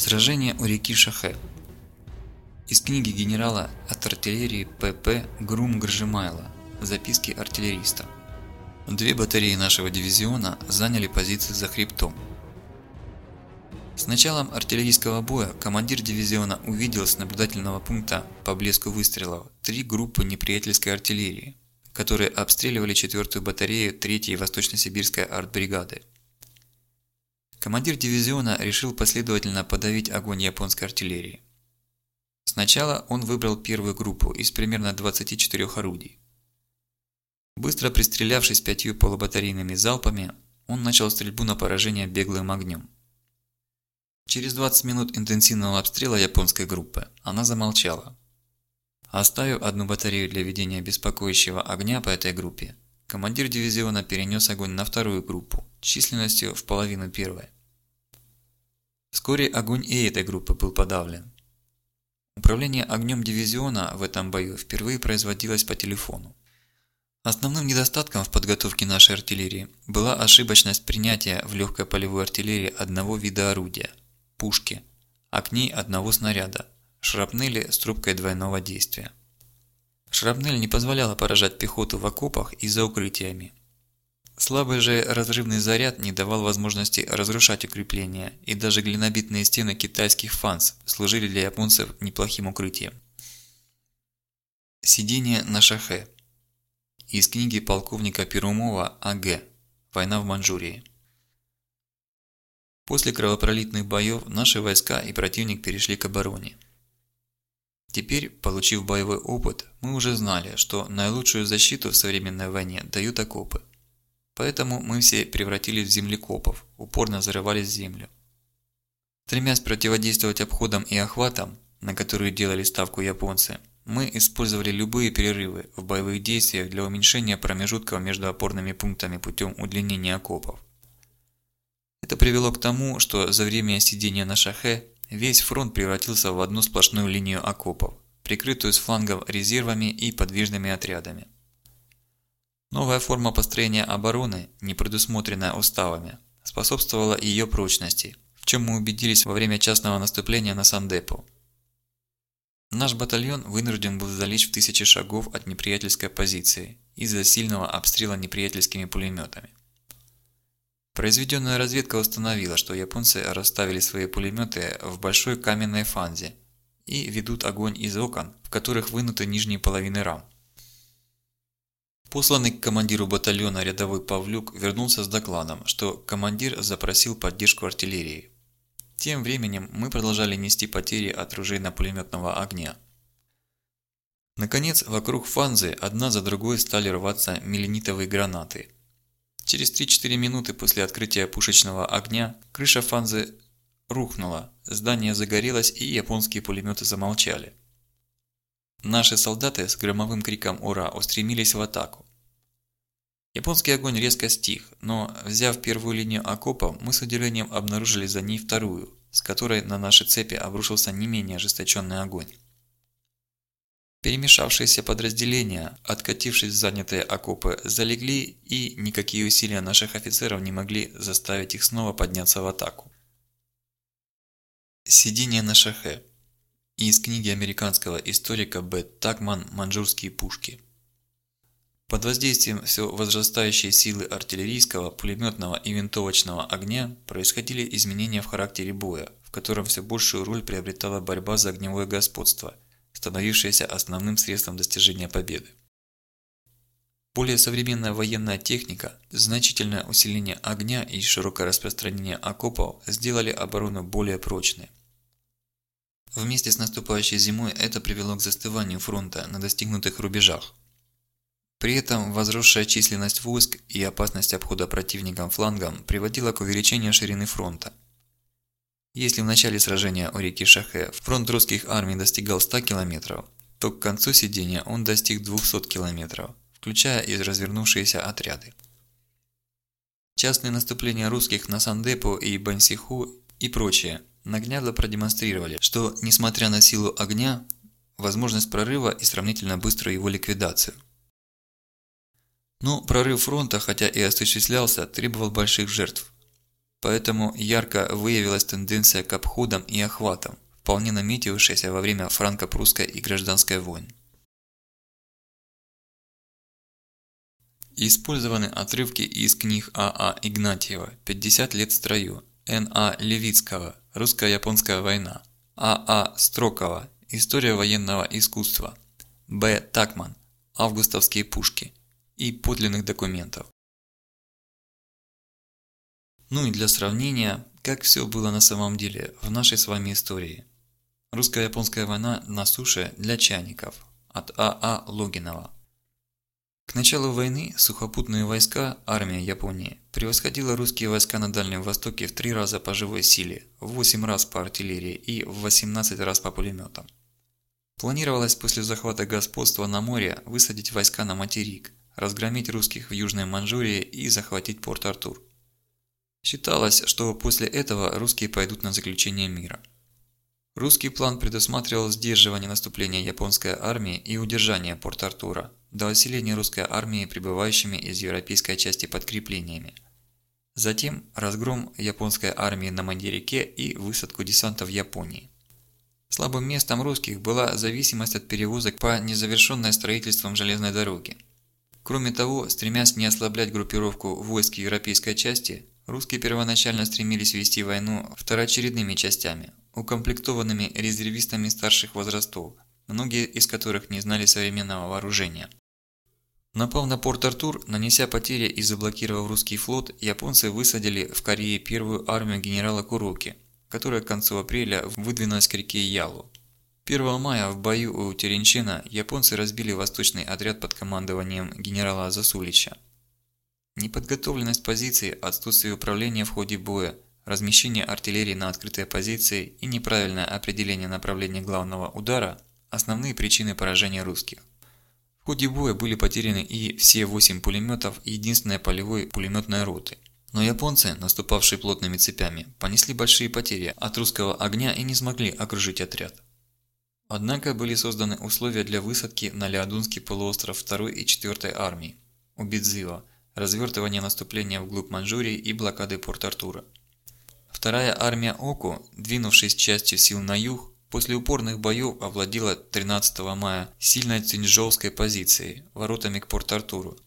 Сражение у реки Шахе. Из книги генерала от артиллерии П.П. Грум Гржимайла. Записки артиллериста. Две батареи нашего дивизиона заняли позиции за хребтом. С началом артиллерийского боя командир дивизиона увидел с наблюдательного пункта по блеску выстрелов три группы неприятельской артиллерии, которые обстреливали 4-ю батарею 3-й Восточно-Сибирской артбригады. Командир дивизиона решил последовательно подавить огонь японской артиллерии. Сначала он выбрал первую группу из примерно 24 орудий. Быстро пристрелявшись пятью полубатарейными залпами, он начал стрельбу на поражение беглым огнем. Через 20 минут интенсивного обстрела японской группы она замолчала. Оставив одну батарею для ведения беспокоящего огня по этой группе, командир дивизиона перенес огонь на вторую группу, численностью в половину первой. Вскоре огонь и этой группы был подавлен. Управление огнем дивизиона в этом бою впервые производилось по телефону. Основным недостатком в подготовке нашей артиллерии была ошибочность принятия в легкой полевой артиллерии одного вида орудия – пушки, а к ней одного снаряда – шрапнели с трубкой двойного действия. Шрапнель не позволяла поражать пехоту в окопах и за укрытиями, Слабый же разрывный заряд не давал возможности разрушать укрепления, и даже глинобитные стены китайских фанс служили для японцев неплохим укрытием. Сидение на шахе. Из книги полковника Перумова А.Г. «Война в Манчжурии». После кровопролитных боев наши войска и противник перешли к обороне. Теперь, получив боевой опыт, мы уже знали, что наилучшую защиту в современной войне дают окопы. Поэтому мы все превратились в землекопов, упорно зарывались в землю. Стремясь противодействовать обходам и охватам, на которые делали ставку японцы, мы использовали любые перерывы в боевых действиях для уменьшения промежутков между опорными пунктами путем удлинения окопов. Это привело к тому, что за время сидения на шахе весь фронт превратился в одну сплошную линию окопов, прикрытую с флангов резервами и подвижными отрядами. Новая форма построения обороны, не предусмотренная уставами, способствовала ее прочности, в чем мы убедились во время частного наступления на Сандепу. Наш батальон вынужден был залечь в тысячи шагов от неприятельской позиции из-за сильного обстрела неприятельскими пулеметами. Произведенная разведка установила, что японцы расставили свои пулеметы в большой каменной фанзе и ведут огонь из окон, в которых вынуты нижние половины рам. Посланный к командиру батальона рядовой Павлюк вернулся с докладом, что командир запросил поддержку артиллерии. Тем временем мы продолжали нести потери от ружейно-пулеметного огня. Наконец, вокруг фанзы одна за другой стали рваться меленитовые гранаты. Через 3-4 минуты после открытия пушечного огня крыша фанзы рухнула, здание загорелось и японские пулеметы замолчали. Наши солдаты с громовым криком «Ура!» устремились в атаку. Японский огонь резко стих, но, взяв первую линию окопа, мы с удивлением обнаружили за ней вторую, с которой на наши цепи обрушился не менее ожесточенный огонь. Перемешавшиеся подразделения, откатившись в занятые окопы, залегли и никакие усилия наших офицеров не могли заставить их снова подняться в атаку. Сидение на шахе из книги американского историка Б. Такман «Манчжурские пушки». Под воздействием все возрастающей силы артиллерийского, пулеметного и винтовочного огня происходили изменения в характере боя, в котором все большую роль приобретала борьба за огневое господство, становившееся основным средством достижения победы. Более современная военная техника, значительное усиление огня и широкое распространение окопов сделали оборону более прочной. Вместе с наступающей зимой это привело к застыванию фронта на достигнутых рубежах. При этом возросшая численность войск и опасность обхода противником флангом приводила к увеличению ширины фронта. Если в начале сражения у реки Шахе фронт русских армий достигал 100 км, то к концу сидения он достиг 200 км, включая и развернувшиеся отряды. Частные наступления русских на Сандепу и Бансиху и прочее наглядно продемонстрировали, что, несмотря на силу огня, возможность прорыва и сравнительно быструю его ликвидацию. Но прорыв фронта, хотя и осуществлялся, требовал больших жертв. Поэтому ярко выявилась тенденция к обходам и охватам, вполне наметившаяся во время франко-прусской и гражданской войн. Использованы отрывки из книг А.А. А Игнатьева «50 лет строю», Н.А. Левицкого «Русско-японская война», А.А. А Строкова «История военного искусства», Б. Такман «Августовские пушки» и подлинных документов. Ну и для сравнения, как все было на самом деле в нашей с вами истории. Русско-японская война на суше для чайников от А.А. Логинова. К началу войны сухопутные войска, армия Японии, превосходила русские войска на Дальнем Востоке в три раза по живой силе, в 8 раз по артиллерии и в 18 раз по пулеметам. Планировалось после захвата господства на море высадить войска на материк, разгромить русских в Южной Манчжурии и захватить порт Артур. Считалось, что после этого русские пойдут на заключение мира. Русский план предусматривал сдерживание наступления японской армии и удержание Порт-Артура до усиления русской армии прибывающими из европейской части подкреплениями. Затем разгром японской армии на Мандирике и высадку десанта в Японии. Слабым местом русских была зависимость от перевозок по незавершенной строительством железной дороги. Кроме того, стремясь не ослаблять группировку войск европейской части, русские первоначально стремились вести войну второочередными частями, укомплектованными резервистами старших возрастов, многие из которых не знали современного вооружения. Напав на Порт-Артур, нанеся потери и заблокировав русский флот, японцы высадили в Корее первую армию генерала Куроки, которая к концу апреля выдвинулась к реке Ялу. 1 мая в бою у Теренчина японцы разбили восточный отряд под командованием генерала Засулича. Неподготовленность позиции, отсутствие управления в ходе боя, размещение артиллерии на открытой позиции и неправильное определение направления главного удара – основные причины поражения русских. В ходе боя были потеряны и все 8 пулеметов единственной полевой пулеметной роты. Но японцы, наступавшие плотными цепями, понесли большие потери от русского огня и не смогли окружить отряд. Однако были созданы условия для высадки на Леодунский полуостров 2 и 4 армии, у Бидзива, развертывания наступления вглубь Манчжурии и блокады Порт-Артура. Вторая армия Оку, двинувшись частью сил на юг, после упорных боев овладела 13 мая сильной Цинжоуской позицией, воротами к Порт-Артуру.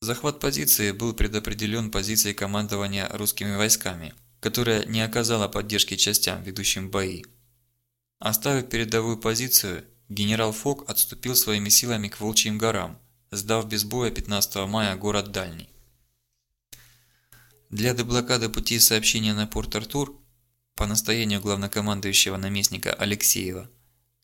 Захват позиции был предопределен позицией командования русскими войсками, которая не оказала поддержки частям, ведущим бои. Оставив передовую позицию, генерал Фок отступил своими силами к Волчьим горам, сдав без боя 15 мая город Дальний. Для деблокады пути сообщения на Порт-Артур по настоянию главнокомандующего наместника Алексеева,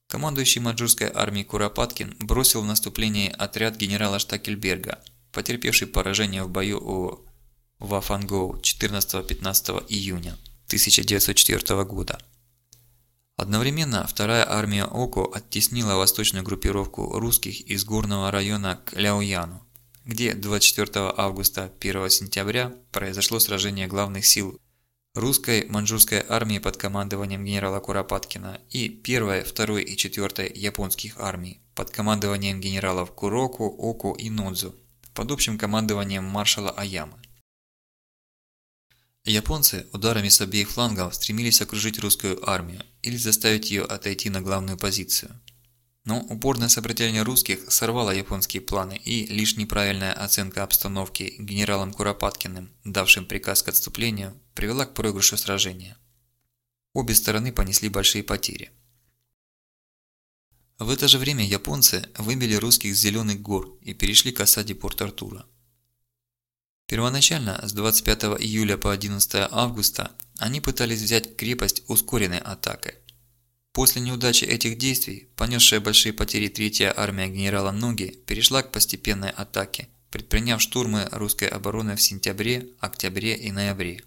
командующий Маджурской армией Куропаткин бросил в наступление отряд генерала Штакельберга, потерпевший поражение в бою у Вафангоу 14-15 июня 1904 года. Одновременно вторая армия Око оттеснила восточную группировку русских из горного района к Ляояну, где 24 августа 1 сентября произошло сражение главных сил русской маньчжурской армии под командованием генерала Куропаткина и 1, 2 и 4 японских армий под командованием генералов Куроку, Оку и Нодзу под общим командованием маршала Аямы. Японцы ударами с обеих флангов стремились окружить русскую армию или заставить ее отойти на главную позицию. Но упорное сопротивление русских сорвало японские планы и лишь неправильная оценка обстановки генералом Куропаткиным, давшим приказ к отступлению, привела к проигрышу сражения. Обе стороны понесли большие потери. В это же время японцы выбили русских с Зеленых гор и перешли к осаде Порт-Артура. Первоначально с 25 июля по 11 августа они пытались взять крепость ускоренной атакой. После неудачи этих действий, понесшая большие потери третья армия генерала Ноги перешла к постепенной атаке, предприняв штурмы русской обороны в сентябре, октябре и ноябре.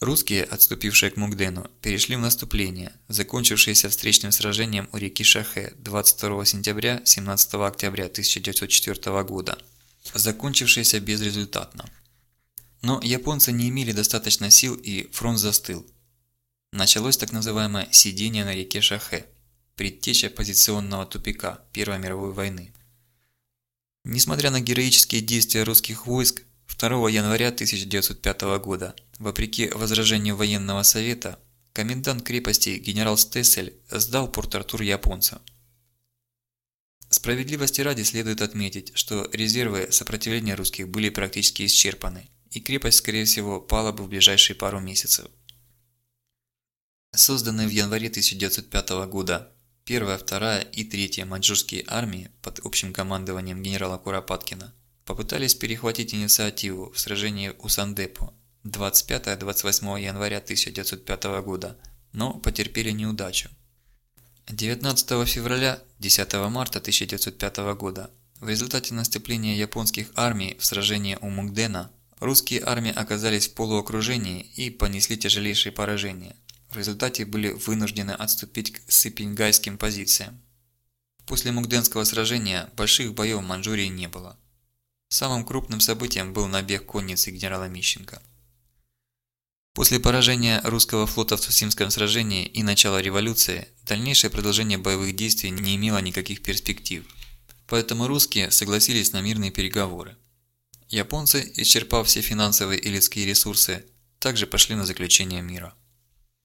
Русские, отступившие к Мугдену, перешли в наступление, закончившееся встречным сражением у реки Шахе 22 сентября 17 октября 1904 года закончившееся безрезультатно. Но японцы не имели достаточно сил и фронт застыл. Началось так называемое «сидение на реке Шахе», предтеча позиционного тупика Первой мировой войны. Несмотря на героические действия русских войск, 2 января 1905 года, вопреки возражению военного совета, комендант крепости генерал Стессель сдал Порт-Артур японцам. Справедливости ради следует отметить, что резервы сопротивления русских были практически исчерпаны, и крепость, скорее всего, пала бы в ближайшие пару месяцев. Созданные в январе 1905 года 1, 2 и 3 маньчжурские армии под общим командованием генерала Куропаткина попытались перехватить инициативу в сражении у Сандепо 25-28 января 1905 года, но потерпели неудачу. 19 февраля 10 марта 1905 года в результате наступления японских армий в сражении у Мугдена русские армии оказались в полуокружении и понесли тяжелейшие поражения. В результате были вынуждены отступить к сыпиньгайским позициям. После Мугденского сражения больших боев в Манчжурии не было. Самым крупным событием был набег конницы генерала Мищенко. После поражения русского флота в Цусимском сражении и начала революции, дальнейшее продолжение боевых действий не имело никаких перспектив. Поэтому русские согласились на мирные переговоры. Японцы, исчерпав все финансовые и людские ресурсы, также пошли на заключение мира.